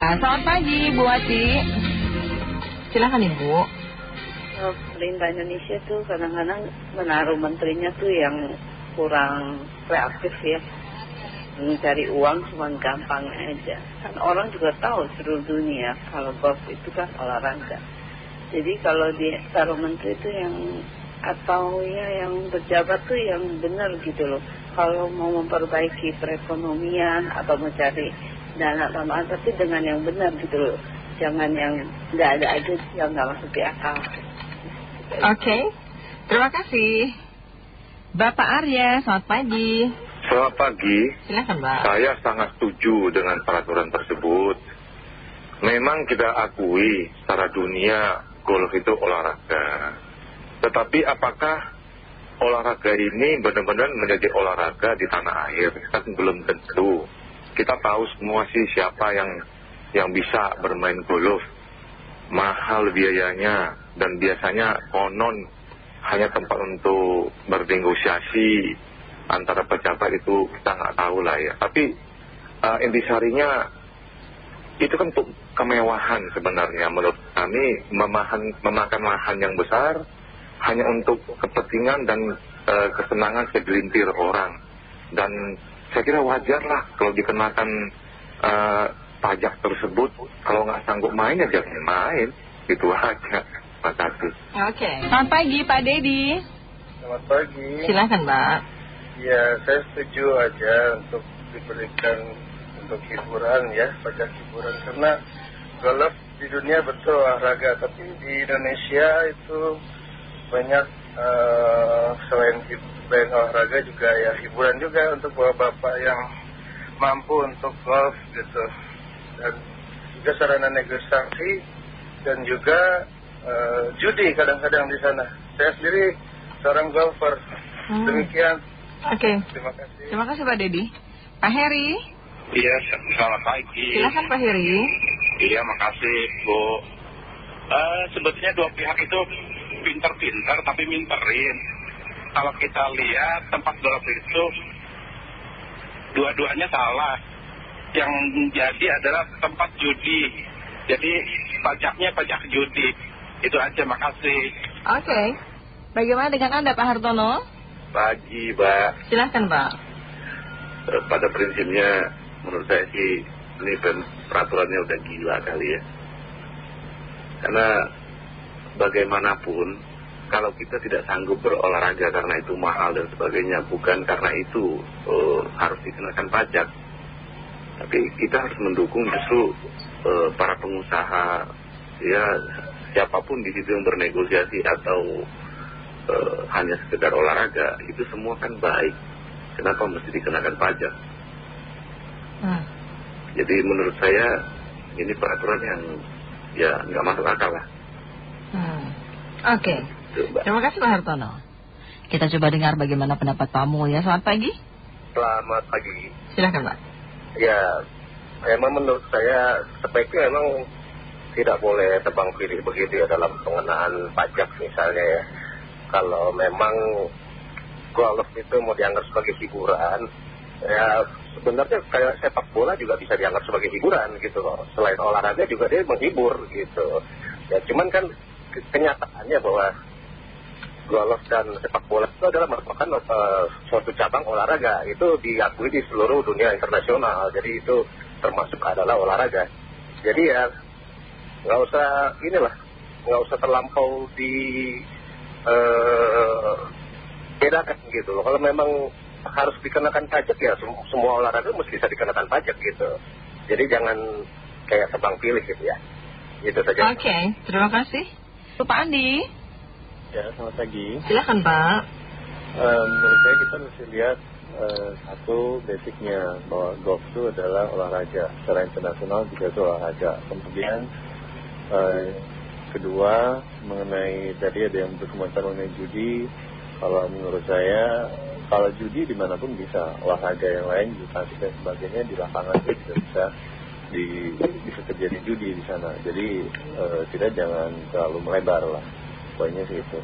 Selamat pagi Bu Wati. Silahkan Ibu. Eh, Pemerintah Indonesia tuh kadang-kadang menaruh menterinya tuh yang kurang kreatif ya. Mencari uang cuma gampang aja. Kan orang juga tahu seluruh dunia kalau golf itu kan olahraga. Jadi kalau di taruh menteri itu yang atau ya yang berjabat tuh yang benar gitu loh. Kalau mau memperbaiki perekonomian atau mencari dana tambahan tapi dengan yang benar gitu loh jangan yang nggak ada aja yang nggak masuk di akal Oke Terima kasih Bapak Arya Selamat pagi Selamat pagi, Silahkan Pak saya sangat setuju dengan peraturan tersebut. Memang kita akui secara dunia golf itu olahraga. Tetapi apakah olahraga ini benar-benar menjadi olahraga di tanah air? Kan belum tentu. Kita tahu semua sih siapa yang yang bisa bermain golf. Mahal biayanya dan biasanya konon hanya tempat untuk bernegosiasi antara pejabat itu kita nggak tahu lah ya. Tapi uh, intisarinya itu kan untuk kemewahan sebenarnya menurut kami memahan, memakan lahan yang besar hanya untuk kepentingan dan uh, kesenangan segelintir orang. Dan saya kira wajar lah kalau dikenakan uh, pajak tersebut kalau nggak sanggup main ya jangan main. Itu aja. Kasih. Oke Selamat pagi Pak Dedi Selamat pagi. Silahkan Pak Ya, saya setuju aja untuk diberikan untuk hiburan ya, pajak hiburan. Karena golf di dunia betul olahraga, tapi di Indonesia itu banyak eh, selain, hib- selain olahraga juga ya hiburan juga untuk bapak-bapak yang mampu untuk golf gitu. Dan juga sarana negosiasi dan juga eh, judi kadang-kadang di sana. Saya sendiri seorang golfer. Hmm. Demikian. Oke Terima kasih. Terima kasih Pak Dedi Pak Heri Iya, selamat pagi. Silahkan Pak Heri Iya, makasih Bu. Eh, sebetulnya dua pihak itu pinter-pinter tapi minterin. Kalau kita lihat tempat golf itu dua-duanya salah. Yang jadi adalah tempat judi. Jadi pajaknya pajak judi. Itu aja, makasih. Oke Bagaimana dengan Anda Pak Hartono Pagi, Mbak. Silahkan Pak Eh, pada prinsipnya menurut saya sih ini peraturannya udah gila kali ya karena bagaimanapun kalau kita tidak sanggup berolahraga karena itu mahal dan sebagainya bukan karena itu eh, harus dikenakan pajak. Tapi kita harus mendukung justru eh, para pengusaha ya siapa pun di situ yang bernegosiasi atau eh, hanya sekedar olahraga itu semua kan baik. Kenapa mesti dikenakan pajak? Hmm. jadi menurut saya ini peraturan yang ya nggak masuk akal lah. Hmm. Oke Tuh, Mbak. Terima kasih Pak Hartono Kita coba dengar bagaimana pendapat Pak Mulya Selamat pagi Selamat pagi. Silahkan Pak Ya, memang menurut saya sebaiknya memang tidak boleh tebang pilih begitu ya dalam pengenaan pajak misalnya ya. Kalau memang golf itu mau dianggap sebagai hiburan, ya sebenarnya kayak sepak bola juga bisa dianggap sebagai hiburan gitu loh. Selain olahraga juga dia menghibur gitu. Ya cuman kan ke- kenyataannya bahwa golf dan sepak bola itu adalah merupakan eh, suatu cabang olahraga. Itu diakui di seluruh dunia internasional. Jadi itu termasuk adalah olahraga. Jadi ya nggak usah inilah nggak usah terlampau di eh, bedakan gitu loh. Kalau memang harus dikenakan pajak ya sem- semua olahraga mesti bisa dikenakan pajak gitu. Jadi jangan kayak tebang pilih gitu ya. Itu saja. Oke Terima kasih. Pak Andi Ya, selamat pagi. Silahkan Pak Eh, menurut saya kita mesti lihat eh, satu basicnya bahwa golf itu adalah olahraga. Secara internasional juga itu olahraga. Kemudian eh, kedua mengenai tadi ada yang berkomentar mengenai judi. Kalau menurut saya kalau judi di mana pun bisa olahraga yang lain juga dan sebagainya di lapangan itu juga bisa di bisa terjadi judi di sana. Jadi eh, kita jangan terlalu melebar lah. Poinnya sih itu.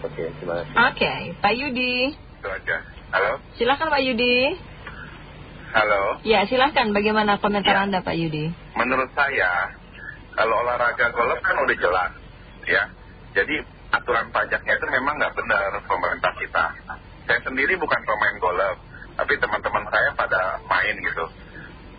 Oke, terima kasih. Oke Pak Yudi. Itu aja. Halo? Silahkan Pak Yudi. Halo? Ya silahkan bagaimana komentar Ya. Anda Pak Yudi? Menurut saya kalau olahraga golf kan udah jelas ya. Jadi aturan pajaknya itu memang nggak benar pemerintah kita. Saya sendiri bukan pemain golf tapi teman-teman saya pada main gitu.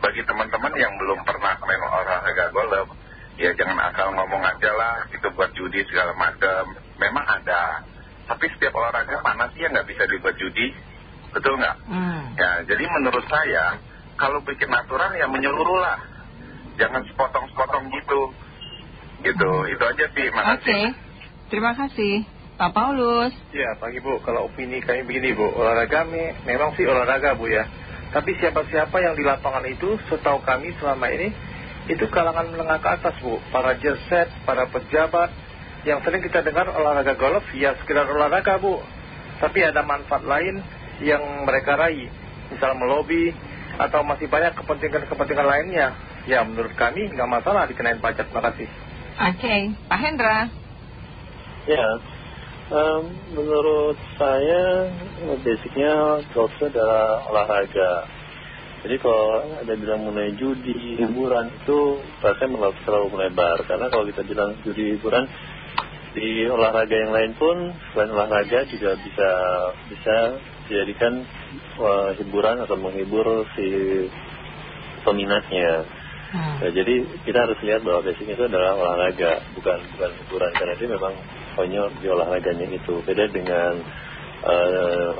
Bagi teman-teman yang belum pernah main olahraga golf ya jangan asal ngomong aja lah itu buat judi segala macam memang ada tapi setiap olahraga mana sih yang nggak bisa dibuat judi betul nggak Hmm. ya jadi menurut saya kalau bikin aturan ya menyeluruh lah jangan sepotong-sepotong gitu gitu itu aja sih Oke. makasih Terima kasih. Pak Paulus. Ya pagi Bu, kalau opini kami begini Bu, olahraga me memang sih olahraga Bu ya. Tapi siapa-siapa yang di lapangan itu, setahu kami selama ini, itu kalangan menengah ke atas Bu. Para jerset, para pejabat, yang sering kita dengar olahraga golf, ya sekedar olahraga Bu. Tapi ada manfaat lain yang mereka raih. Misal melobi, atau masih banyak kepentingan-kepentingan lainnya. Ya menurut kami nggak masalah dikenain pajak. Terima kasih. Oke. Pak Hendra. Ya, menurut saya basicnya golf itu adalah olahraga. Jadi kalau ada bilang mengenai judi, hiburan itu rasanya terlalu, terlalu melebar. Karena kalau kita bilang judi hiburan di olahraga yang lain pun selain olahraga juga bisa bisa dijadikan eh, hiburan atau menghibur si peminatnya. Hmm. Ya, jadi kita harus lihat bahwa basicnya itu adalah olahraga, bukan bukan hiburan karena dia memang konyol di olahraganya itu. Beda dengan eh,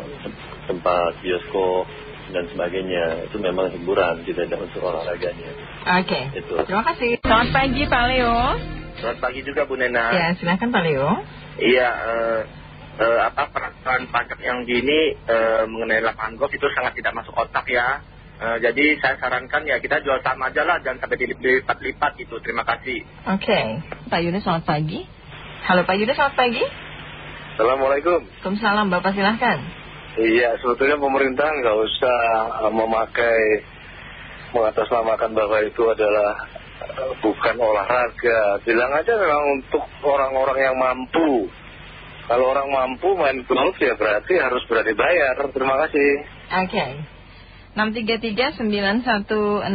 tempat bioskop dan sebagainya, itu memang hiburan, tidak ada unsur olahraganya. Oke. Itu. Terima kasih. Selamat pagi Pak Leo. Selamat pagi juga Bu Nena. Ya, silakan Pak Leo. Iya, eh, eh, apa peraturan pajak yang gini eh, mengenai lapangan golf itu sangat tidak masuk otak ya. Eh, jadi saya sarankan ya kita jual sama aja lah, jangan sampai dilipat-lipat gitu. Terima kasih. Oke. Pak Yunus selamat pagi. Halo Pak Yunus selamat pagi. Assalamualaikum Waalaikumsalam Bapak silahkan. Iya sebetulnya pemerintah nggak usah eh, memakai mengatasnamakan bahwa itu adalah eh, bukan olahraga. Bilang aja memang untuk orang-orang yang mampu. Kalau orang mampu main golf ya berarti harus berani bayar. Terima kasih. Oke. 633-9160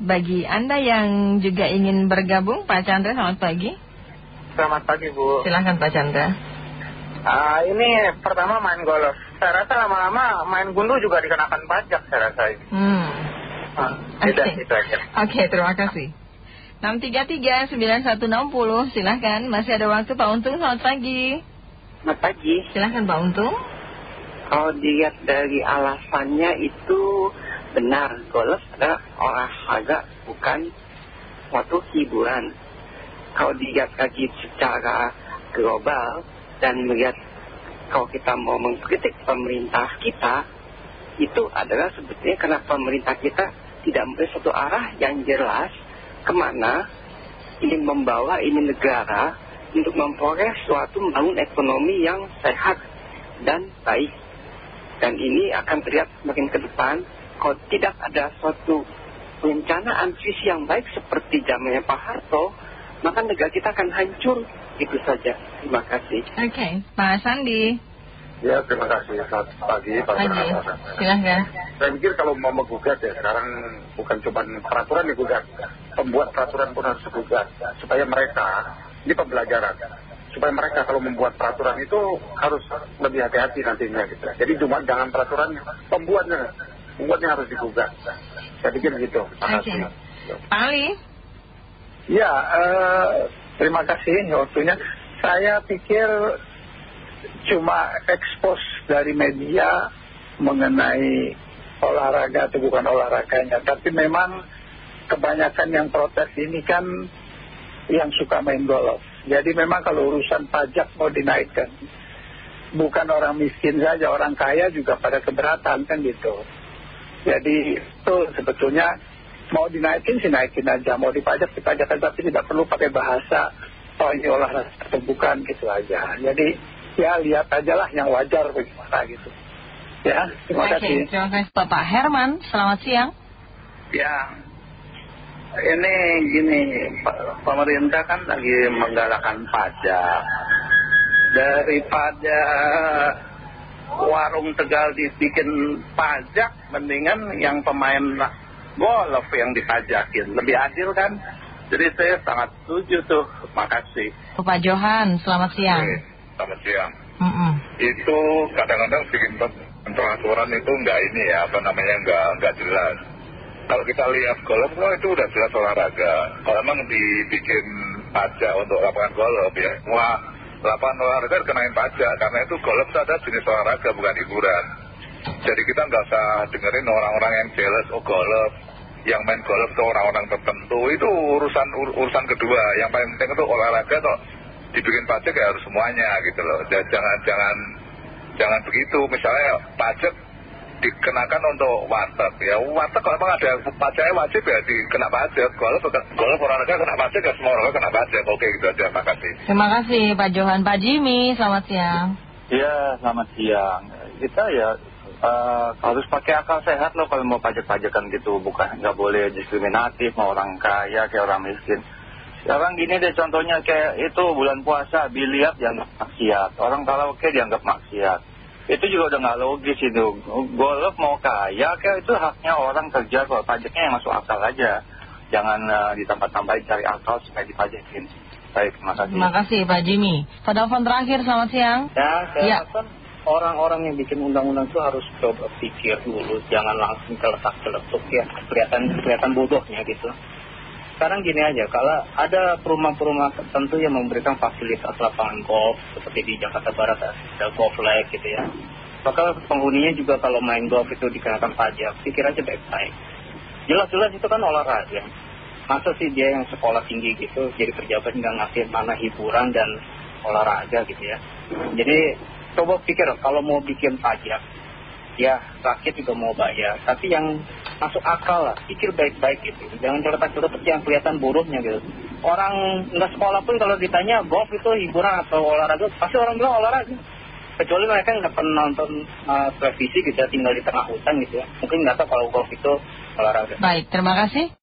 Bagi Anda yang juga ingin bergabung Pak Chandra selamat pagi. Selamat pagi Bu. Silahkan Pak Chandra ini pertama main golf. Saya rasa lama-lama main gundu juga dikenakan pajak saya rasa ini. Hmm. Ah, itu aja. Oke, terima kasih. 633-9160, silahkan. Masih ada waktu Pak Untung, selamat pagi. Selamat pagi. Silahkan Pak Untung. Kalau dilihat dari alasannya itu benar, golf adalah olahraga bukan suatu hiburan. Kalau dilihat lagi secara global dan melihat kalau kita mau mengkritik pemerintah kita, itu adalah sebetulnya karena pemerintah kita tidak memberi satu arah yang jelas ke mana ingin membawa ini negara untuk memperoleh suatu membangun ekonomi yang sehat dan baik. Dan ini akan terlihat semakin ke depan kalau tidak ada suatu perencanaan visi yang baik seperti zamannya Pak Harto, maka negara kita akan hancur. Itu saja. Terima kasih. Oke, Pak Sandi. ya terima kasih selamat pagi Pak Pagi. Silahkan. saya pikir kalau mau menggugat ya sekarang bukan cuma peraturan digugat pembuat peraturan pun harus digugat supaya mereka ini pembelajaran supaya mereka kalau membuat peraturan itu harus lebih hati-hati nantinya gitu jadi cuma jangan peraturan pembuatnya pembuatnya harus digugat saya pikir gitu terima Oke. kasih Pak Ali. Ya, eh, terima kasih waktunya. Saya pikir cuma ekspos dari media mengenai olahraga atau bukan olahraganya. Tapi memang kebanyakan yang protes ini kan yang suka main golf. Jadi memang kalau urusan pajak mau dinaikkan. Bukan orang miskin saja, orang kaya juga pada keberatan kan gitu. Jadi itu sebetulnya mau dinaikin sih naikin aja, mau dipajak dipajakkan tapi tidak perlu pakai bahasa oh ini olahraga atau bukan gitu aja. Jadi ya lihat aja lah yang wajar bagaimana gitu. Ya, terima kasih. terima kasih Bapak Herman. Selamat siang. Ya, ini gini, pemerintah kan lagi menggalakkan pajak. Daripada warung Tegal dibikin pajak, mendingan yang pemain golf yang dipajakin. Lebih adil kan? Jadi saya sangat setuju tuh. Makasih. Pak Johan, selamat siang. Oke, selamat siang. Mm-mm. Itu kadang-kadang bikin peraturan itu nggak ini ya, apa namanya nggak nggak jelas. Kalau kita lihat golf, oh, itu udah jelas olahraga. Kalau memang dibikin pajak untuk lapangan golf ya, wah lapangan olahraga kenain pajak karena itu golf itu ada jenis olahraga bukan hiburan. Jadi kita nggak usah dengerin orang-orang yang jealous, oh golf, yang main golf itu orang-orang tertentu itu urusan ur- urusan kedua. Yang paling penting itu olahraga kok dibikin pajak ya harus semuanya gitu loh. Ja- Jangan jangan jangan begitu. Misalnya pajak dikenakan untuk warteg ya warteg kalau memang ada pajaknya wajib ya dikena pajak golf golf olahraga kena pajak ya semua olahraga kena pajak oke gitu aja makasih Terima kasih Pak Johan. Pak Jimmy, selamat siang. Ya, selamat siang. Kita ya harus pakai akal sehat loh kalau mau pajak-pajakan gitu. Bukan nggak boleh diskriminatif mau orang kaya kayak orang miskin. Sekarang gini deh contohnya kayak itu bulan puasa biliar dianggap maksiat. Orang karaoke dianggap maksiat. Itu juga udah nggak logis itu. Golf mau kaya kayak itu haknya orang kerja kalau pajaknya yang masuk akal aja. Jangan eh, ditambah-tambahin cari akal supaya dipajakin. Baik, terima kasih. Terima kasih Pak Jimmy. Telepon terakhir, selamat siang. Ya, saya Ya. Orang-orang yang bikin undang-undang itu harus coba pikir dulu, jangan langsung celetak-celetuk ya, kelihatan kelihatan bodohnya gitu. Sekarang gini aja, kalau ada perumahan-perumahan tertentu yang memberikan fasilitas lapangan golf, seperti di Jakarta Barat ada golf lake gitu ya, maka penghuninya juga kalau main golf itu dikenakan pajak, pikir aja baik-baik. Jelas-jelas itu kan olahraga. Masa sih dia yang sekolah tinggi gitu, jadi pejabat nggak ngasih mana hiburan dan olahraga gitu ya. Jadi coba pikir kalau mau bikin pajak, ya rakyat juga mau bayar. Tapi yang masuk akal lah, pikir baik-baik gitu. Jangan celetak-celetak yang kelihatan buruknya gitu. Orang nggak sekolah pun kalau ditanya golf itu hiburan atau olahraga, pasti orang bilang olahraga. Kecuali mereka nggak pernah nonton uh, televisi gitu ya, tinggal di tengah hutan gitu ya. Mungkin nggak tahu kalau golf itu olahraga. Baik, terima kasih.